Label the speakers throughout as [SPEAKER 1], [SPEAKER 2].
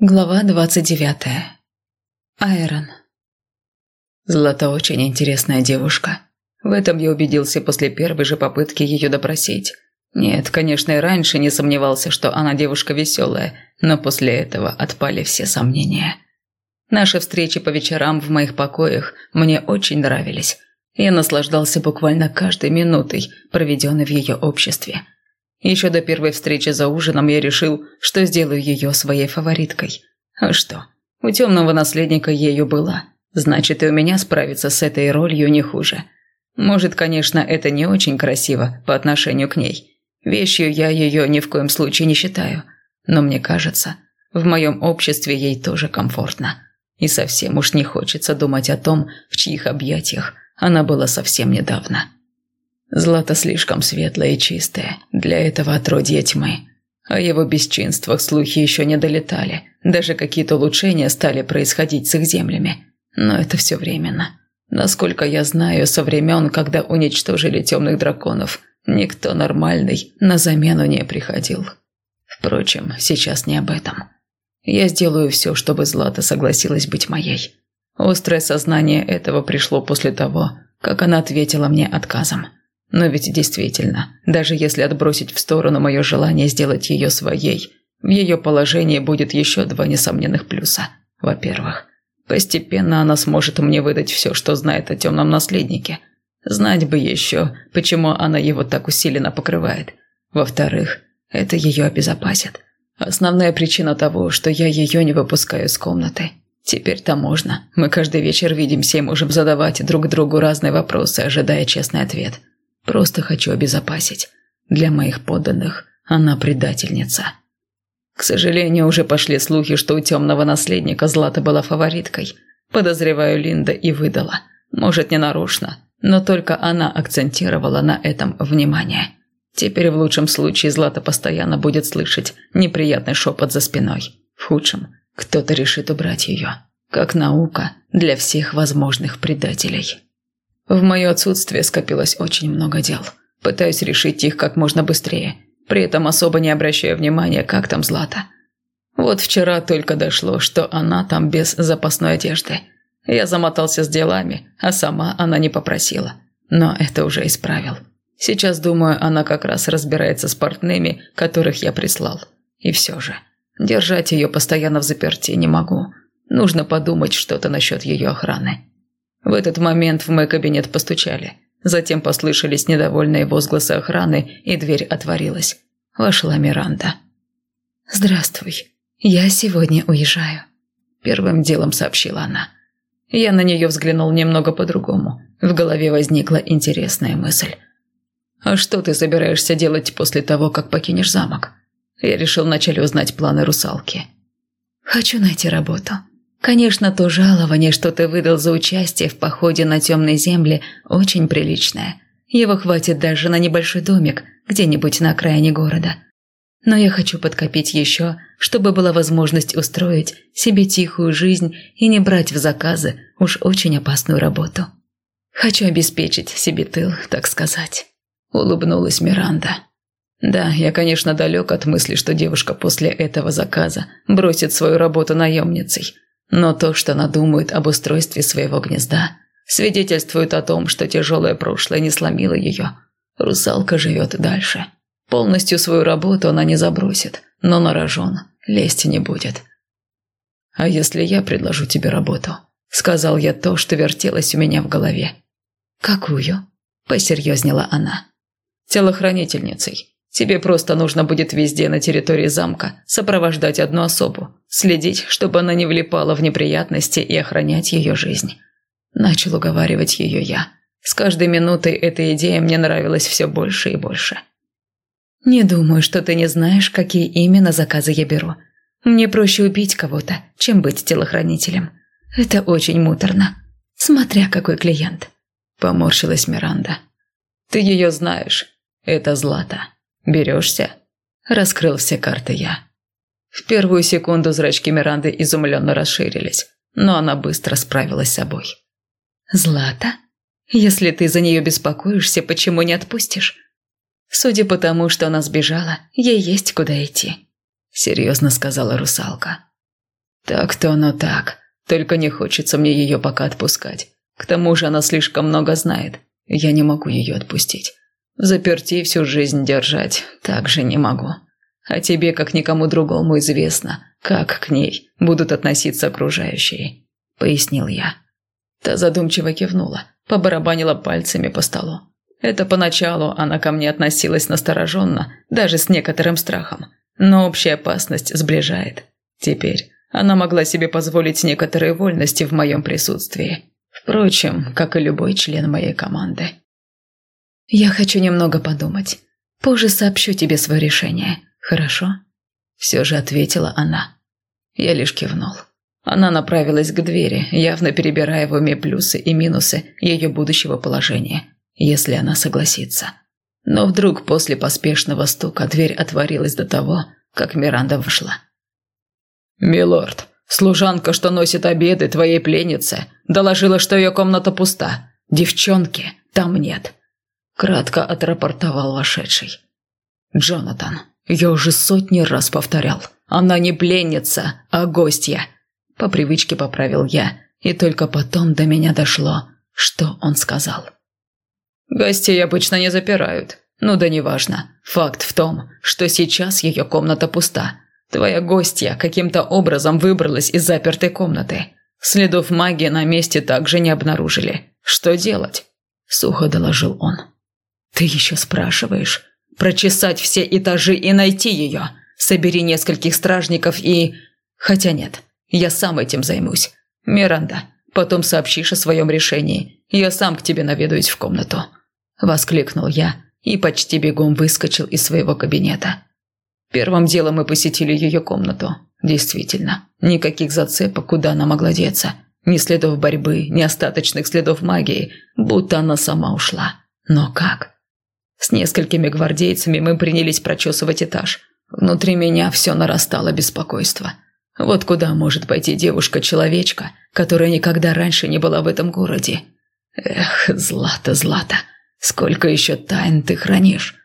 [SPEAKER 1] Глава двадцать девятая. Айрон. Злата очень интересная девушка. В этом я убедился после первой же попытки ее допросить. Нет, конечно, и раньше не сомневался, что она девушка веселая, но после этого отпали все сомнения. Наши встречи по вечерам в моих покоях мне очень нравились. Я наслаждался буквально каждой минутой, проведенной в ее обществе – еще до первой встречи за ужином я решил, что сделаю ее своей фавориткой. А что? У темного наследника ею была. Значит, и у меня справиться с этой ролью не хуже. Может, конечно, это не очень красиво по отношению к ней. Вещью я ее ни в коем случае не считаю. Но мне кажется, в моем обществе ей тоже комфортно. И совсем уж не хочется думать о том, в чьих объятиях она была совсем недавно. Злато слишком светлое и чистое для этого отродья тьмы. О его бесчинствах слухи еще не долетали. Даже какие-то улучшения стали происходить с их землями. Но это все временно. Насколько я знаю, со времен, когда уничтожили темных драконов, никто нормальный на замену не приходил. Впрочем, сейчас не об этом. Я сделаю все, чтобы Злата согласилась быть моей. Острое сознание этого пришло после того, как она ответила мне отказом. Но ведь действительно, даже если отбросить в сторону мое желание сделать ее своей, в ее положении будет еще два несомненных плюса. Во-первых, постепенно она сможет мне выдать все, что знает о темном наследнике. Знать бы еще, почему она его так усиленно покрывает. Во-вторых, это ее обезопасит. Основная причина того, что я ее не выпускаю из комнаты. Теперь-то можно. Мы каждый вечер видимся и можем задавать друг другу разные вопросы, ожидая честный ответ. Просто хочу обезопасить. Для моих подданных она предательница. К сожалению, уже пошли слухи, что у темного наследника Злата была фавориткой. Подозреваю, Линда и выдала. Может, не нарочно, но только она акцентировала на этом внимание. Теперь в лучшем случае Злата постоянно будет слышать неприятный шепот за спиной. В худшем кто-то решит убрать ее. Как наука для всех возможных предателей. В мое отсутствие скопилось очень много дел. Пытаюсь решить их как можно быстрее, при этом особо не обращая внимания, как там Злата. Вот вчера только дошло, что она там без запасной одежды. Я замотался с делами, а сама она не попросила. Но это уже исправил. Сейчас, думаю, она как раз разбирается с портными, которых я прислал. И все же, держать ее постоянно в заперти не могу. Нужно подумать что-то насчет ее охраны. В этот момент в мой кабинет постучали. Затем послышались недовольные возгласы охраны, и дверь отворилась. Вошла Миранда. «Здравствуй. Я сегодня уезжаю», – первым делом сообщила она. Я на нее взглянул немного по-другому. В голове возникла интересная мысль. «А что ты собираешься делать после того, как покинешь замок?» Я решил вначале узнать планы русалки. «Хочу найти работу. Конечно, то жалование, что ты выдал за участие в походе на темной земле, очень приличное. Его хватит даже на небольшой домик где-нибудь на окраине города. Но я хочу подкопить еще, чтобы была возможность устроить себе тихую жизнь и не брать в заказы уж очень опасную работу. Хочу обеспечить себе тыл, так сказать. Улыбнулась Миранда. Да, я, конечно, далек от мысли, что девушка после этого заказа бросит свою работу наемницей – но то, что она думает об устройстве своего гнезда, свидетельствует о том, что тяжелое прошлое не сломило ее. Русалка живет дальше. Полностью свою работу она не забросит, но на рожон лезть не будет. «А если я предложу тебе работу?» Сказал я то, что вертелось у меня в голове. «Какую?» – посерьезнела она. «Телохранительницей. Тебе просто нужно будет везде на территории замка сопровождать одну особу, следить, чтобы она не влипала в неприятности и охранять ее жизнь. Начал уговаривать ее я. С каждой минутой эта идея мне нравилась все больше и больше. «Не думаю, что ты не знаешь, какие именно заказы я беру. Мне проще убить кого-то, чем быть телохранителем. Это очень муторно. Смотря какой клиент», – поморщилась Миранда. «Ты ее знаешь. Это Злата». «Берешься?» Раскрыл все карты я. В первую секунду зрачки Миранды изумленно расширились, но она быстро справилась с собой. «Злата? Если ты за нее беспокоишься, почему не отпустишь?» «Судя по тому, что она сбежала, ей есть куда идти», – серьезно сказала русалка. Так-то оно так. Только не хочется мне ее пока отпускать. К тому же она слишком много знает. Я не могу ее отпустить. Заперти всю жизнь держать также не могу. А тебе, как никому другому, известно, как к ней будут относиться окружающие», – пояснил я. Та задумчиво кивнула, побарабанила пальцами по столу. Это поначалу она ко мне относилась настороженно, даже с некоторым страхом. Но общая опасность сближает. Теперь она могла себе позволить некоторые вольности в моем присутствии. Впрочем, как и любой член моей команды. «Я хочу немного подумать. Позже сообщу тебе свое решение, хорошо?» Все же ответила она. Я лишь кивнул. Она направилась к двери, явно перебирая в уме плюсы и минусы ее будущего положения, если она согласится. Но вдруг после поспешного стука дверь отворилась до того, как Миранда вошла. «Милорд, служанка, что носит обеды твоей пленнице, доложила, что ее комната пуста. Девчонки там нет», – кратко отрапортовал вошедший. «Джонатан, я уже сотни раз повторял, она не пленница, а гостья», – по привычке поправил я, и только потом до меня дошло, что он сказал. «Гостей обычно не запирают. Ну да неважно. Факт в том, что сейчас ее комната пуста. Твоя гостья каким-то образом выбралась из запертой комнаты. Следов магии на месте также не обнаружили. Что делать?» Сухо доложил он. «Ты еще спрашиваешь? Прочесать все этажи и найти ее. Собери нескольких стражников и... Хотя нет, я сам этим займусь. Миранда, потом сообщишь о своем решении. Я сам к тебе наведаюсь в комнату». Воскликнул я и почти бегом выскочил из своего кабинета. Первым делом мы посетили ее комнату. Действительно, никаких зацепок, куда она могла деться. Ни следов борьбы, ни остаточных следов магии, будто она сама ушла. Но как? С несколькими гвардейцами мы принялись прочесывать этаж. Внутри меня все нарастало беспокойство. Вот куда может пойти девушка-человечка, которая никогда раньше не была в этом городе? Эх, Злата, Злата, сколько еще тайн ты хранишь?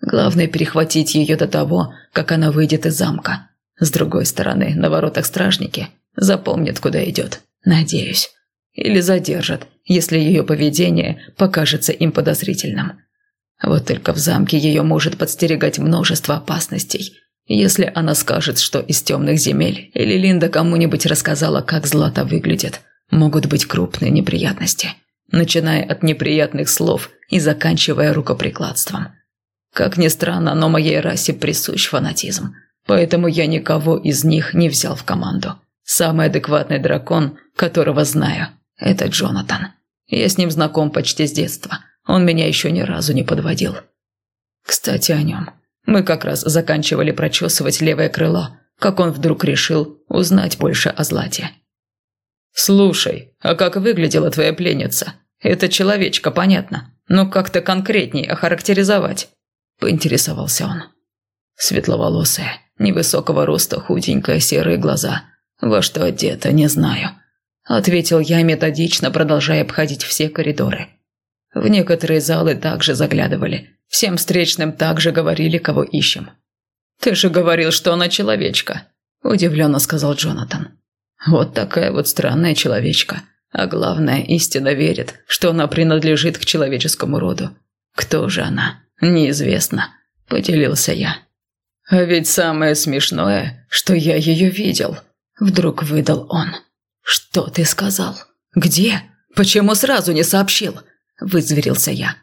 [SPEAKER 1] Главное перехватить ее до того, как она выйдет из замка. С другой стороны, на воротах стражники запомнят, куда идет. Надеюсь. Или задержат, если ее поведение покажется им подозрительным. Вот только в замке ее может подстерегать множество опасностей. Если она скажет, что из темных земель, или Линда кому-нибудь рассказала, как Злата выглядит, могут быть крупные неприятности, начиная от неприятных слов и заканчивая рукоприкладством. Как ни странно, но моей расе присущ фанатизм, поэтому я никого из них не взял в команду. Самый адекватный дракон, которого знаю, это Джонатан. Я с ним знаком почти с детства – он меня еще ни разу не подводил. Кстати, о нем. Мы как раз заканчивали прочесывать левое крыло, как он вдруг решил узнать больше о Злате. «Слушай, а как выглядела твоя пленница? Это человечка, понятно, но как-то конкретней охарактеризовать?» – поинтересовался он. Светловолосая, невысокого роста, худенькая, серые глаза. Во что одета, не знаю. Ответил я методично, продолжая обходить все коридоры. В некоторые залы также заглядывали. Всем встречным также говорили, кого ищем. «Ты же говорил, что она человечка», – удивленно сказал Джонатан. «Вот такая вот странная человечка. А главное, истинно верит, что она принадлежит к человеческому роду. Кто же она? Неизвестно», – поделился я. «А ведь самое смешное, что я ее видел», – вдруг выдал он. «Что ты сказал? Где? Почему сразу не сообщил?» Вызверился я.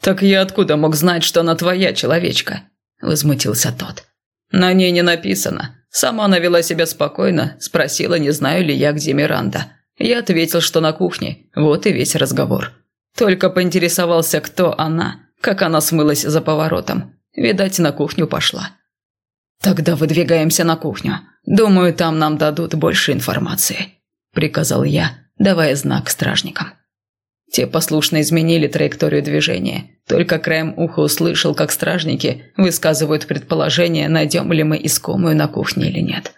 [SPEAKER 1] «Так я откуда мог знать, что она твоя человечка?» – возмутился тот. «На ней не написано. Сама она вела себя спокойно, спросила, не знаю ли я, где Миранда. Я ответил, что на кухне. Вот и весь разговор. Только поинтересовался, кто она, как она смылась за поворотом. Видать, на кухню пошла». «Тогда выдвигаемся на кухню. Думаю, там нам дадут больше информации», – приказал я, давая знак стражникам. Те послушно изменили траекторию движения. Только краем уха услышал, как стражники высказывают предположение, найдем ли мы искомую на кухне или нет.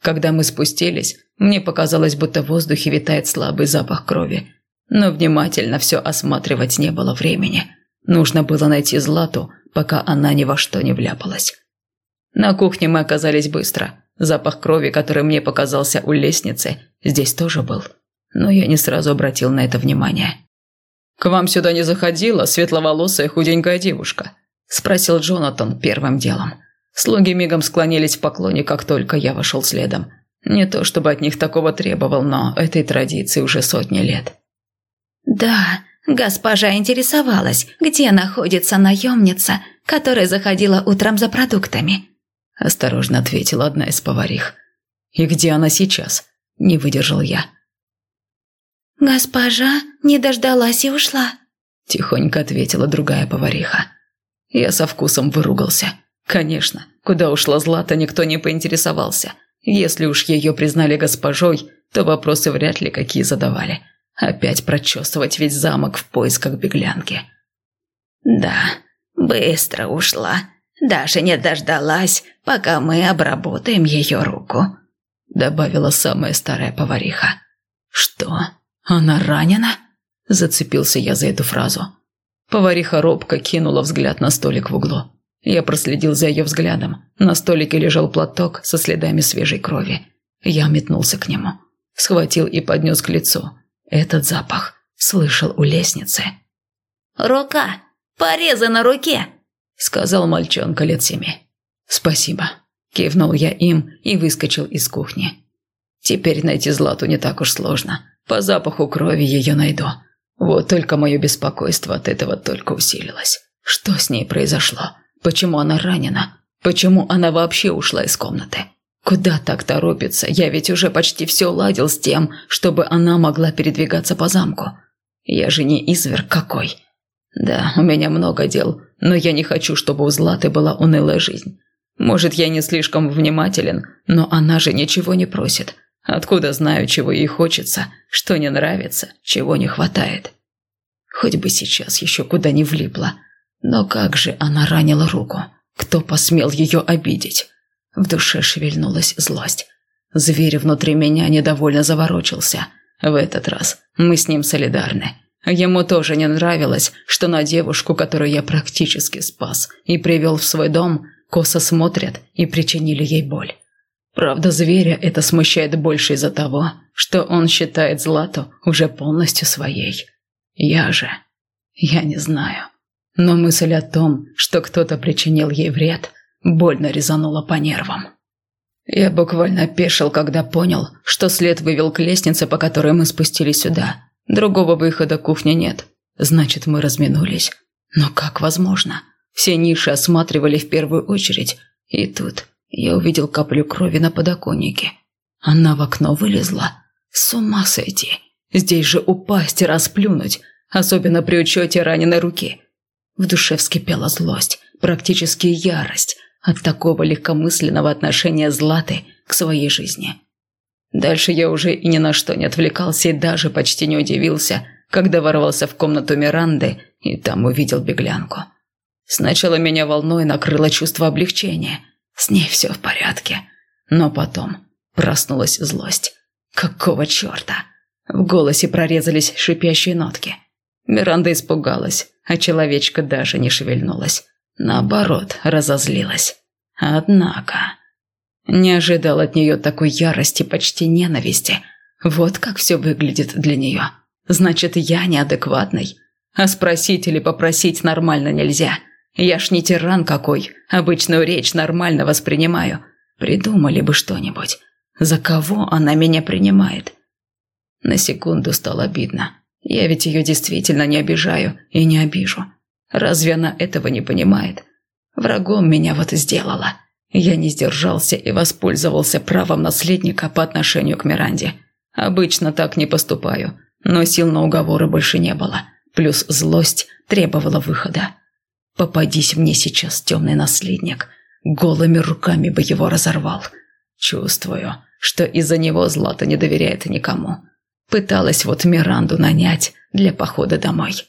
[SPEAKER 1] Когда мы спустились, мне показалось, будто в воздухе витает слабый запах крови. Но внимательно все осматривать не было времени. Нужно было найти Злату, пока она ни во что не вляпалась. На кухне мы оказались быстро. Запах крови, который мне показался у лестницы, здесь тоже был. Но я не сразу обратил на это внимание. «К вам сюда не заходила светловолосая худенькая девушка?» – спросил Джонатан первым делом. Слуги мигом склонились в поклоне, как только я вошел следом. Не то чтобы от них такого требовал, но этой традиции уже сотни лет.
[SPEAKER 2] «Да, госпожа интересовалась, где находится наемница, которая заходила утром за продуктами», –
[SPEAKER 1] осторожно ответила одна из поварих. «И где она сейчас?» – не выдержал я.
[SPEAKER 2] «Госпожа не дождалась и ушла», – тихонько ответила другая повариха.
[SPEAKER 1] Я со вкусом выругался. Конечно, куда ушла Злата, никто не поинтересовался. Если уж ее признали госпожой, то вопросы вряд ли какие задавали. Опять прочесывать весь замок в поисках беглянки.
[SPEAKER 2] «Да, быстро ушла. Даже не дождалась, пока мы обработаем ее руку», – добавила самая старая повариха.
[SPEAKER 1] «Что? Она ранена?» – зацепился я за эту фразу. Повариха робко кинула взгляд на столик в углу. Я проследил за ее взглядом. На столике лежал платок со следами свежей крови. Я метнулся к нему. Схватил и поднес к лицу. Этот запах слышал у лестницы.
[SPEAKER 2] «Рука! Пореза на руке!»
[SPEAKER 1] Сказал мальчонка лет семи. «Спасибо». Кивнул я им и выскочил из кухни. Теперь найти Злату не так уж сложно. По запаху крови ее найду. Вот только мое беспокойство от этого только усилилось. Что с ней произошло? Почему она ранена? Почему она вообще ушла из комнаты? Куда так торопится? Я ведь уже почти все ладил с тем, чтобы она могла передвигаться по замку. Я же не изверг какой. Да, у меня много дел, но я не хочу, чтобы у Златы была унылая жизнь. Может, я не слишком внимателен, но она же ничего не просит. Откуда знаю, чего ей хочется, что не нравится, чего не хватает? Хоть бы сейчас еще куда не влипла. Но как же она ранила руку? Кто посмел ее обидеть? В душе шевельнулась злость. Зверь внутри меня недовольно заворочился. В этот раз мы с ним солидарны. Ему тоже не нравилось, что на девушку, которую я практически спас и привел в свой дом, косо смотрят и причинили ей боль. Правда, зверя это смущает больше из-за того, что он считает Злату уже полностью своей. Я же... Я не знаю. Но мысль о том, что кто-то причинил ей вред, больно резанула по нервам. Я буквально опешил, когда понял, что след вывел к лестнице, по которой мы спустились сюда. Другого выхода кухни нет. Значит, мы разминулись. Но как возможно? Все ниши осматривали в первую очередь. И тут я увидел каплю крови на подоконнике. Она в окно вылезла. С ума сойти. Здесь же упасть и расплюнуть, особенно при учете раненой руки. В душе вскипела злость, практически ярость от такого легкомысленного отношения Златы к своей жизни. Дальше я уже и ни на что не отвлекался и даже почти не удивился, когда ворвался в комнату Миранды и там увидел беглянку. Сначала меня волной накрыло чувство облегчения – с ней все в порядке. Но потом проснулась злость. Какого черта? В голосе прорезались шипящие нотки. Миранда испугалась, а человечка даже не шевельнулась. Наоборот, разозлилась. Однако... Не ожидал от нее такой ярости, почти ненависти. Вот как все выглядит для нее. Значит, я неадекватный. А спросить или попросить нормально нельзя. Я ж не тиран какой, обычную речь нормально воспринимаю. Придумали бы что-нибудь. За кого она меня принимает? На секунду стало обидно. Я ведь ее действительно не обижаю и не обижу. Разве она этого не понимает? Врагом меня вот сделала. Я не сдержался и воспользовался правом наследника по отношению к Миранде. Обычно так не поступаю, но сил на уговоры больше не было. Плюс злость требовала выхода. Попадись мне сейчас темный наследник, голыми руками бы его разорвал. Чувствую, что из-за него Злата не доверяет никому. Пыталась вот Миранду нанять для похода домой.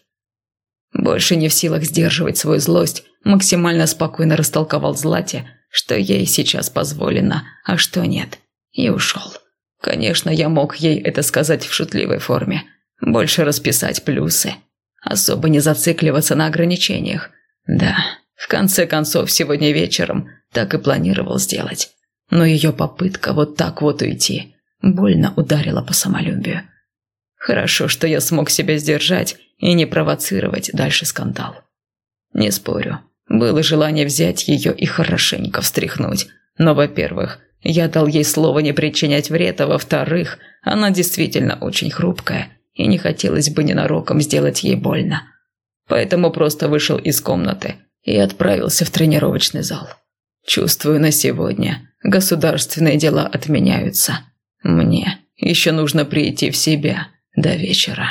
[SPEAKER 1] Больше не в силах сдерживать свою злость, максимально спокойно растолковал Злате, что ей сейчас позволено, а что нет, и ушел. Конечно, я мог ей это сказать в шутливой форме, больше расписать плюсы, особо не зацикливаться на ограничениях, да, в конце концов, сегодня вечером так и планировал сделать. но ее попытка вот так вот уйти больно ударила по самолюбию. Хорошо, что я смог себя сдержать и не провоцировать дальше скандал. Не спорю, было желание взять ее и хорошенько встряхнуть, но, во-первых, я дал ей слово не причинять вред, а во-вторых, она действительно очень хрупкая, и не хотелось бы ненароком сделать ей больно. Поэтому просто вышел из комнаты и отправился в тренировочный зал. Чувствую на сегодня, государственные дела отменяются. Мне еще нужно прийти в себя до вечера.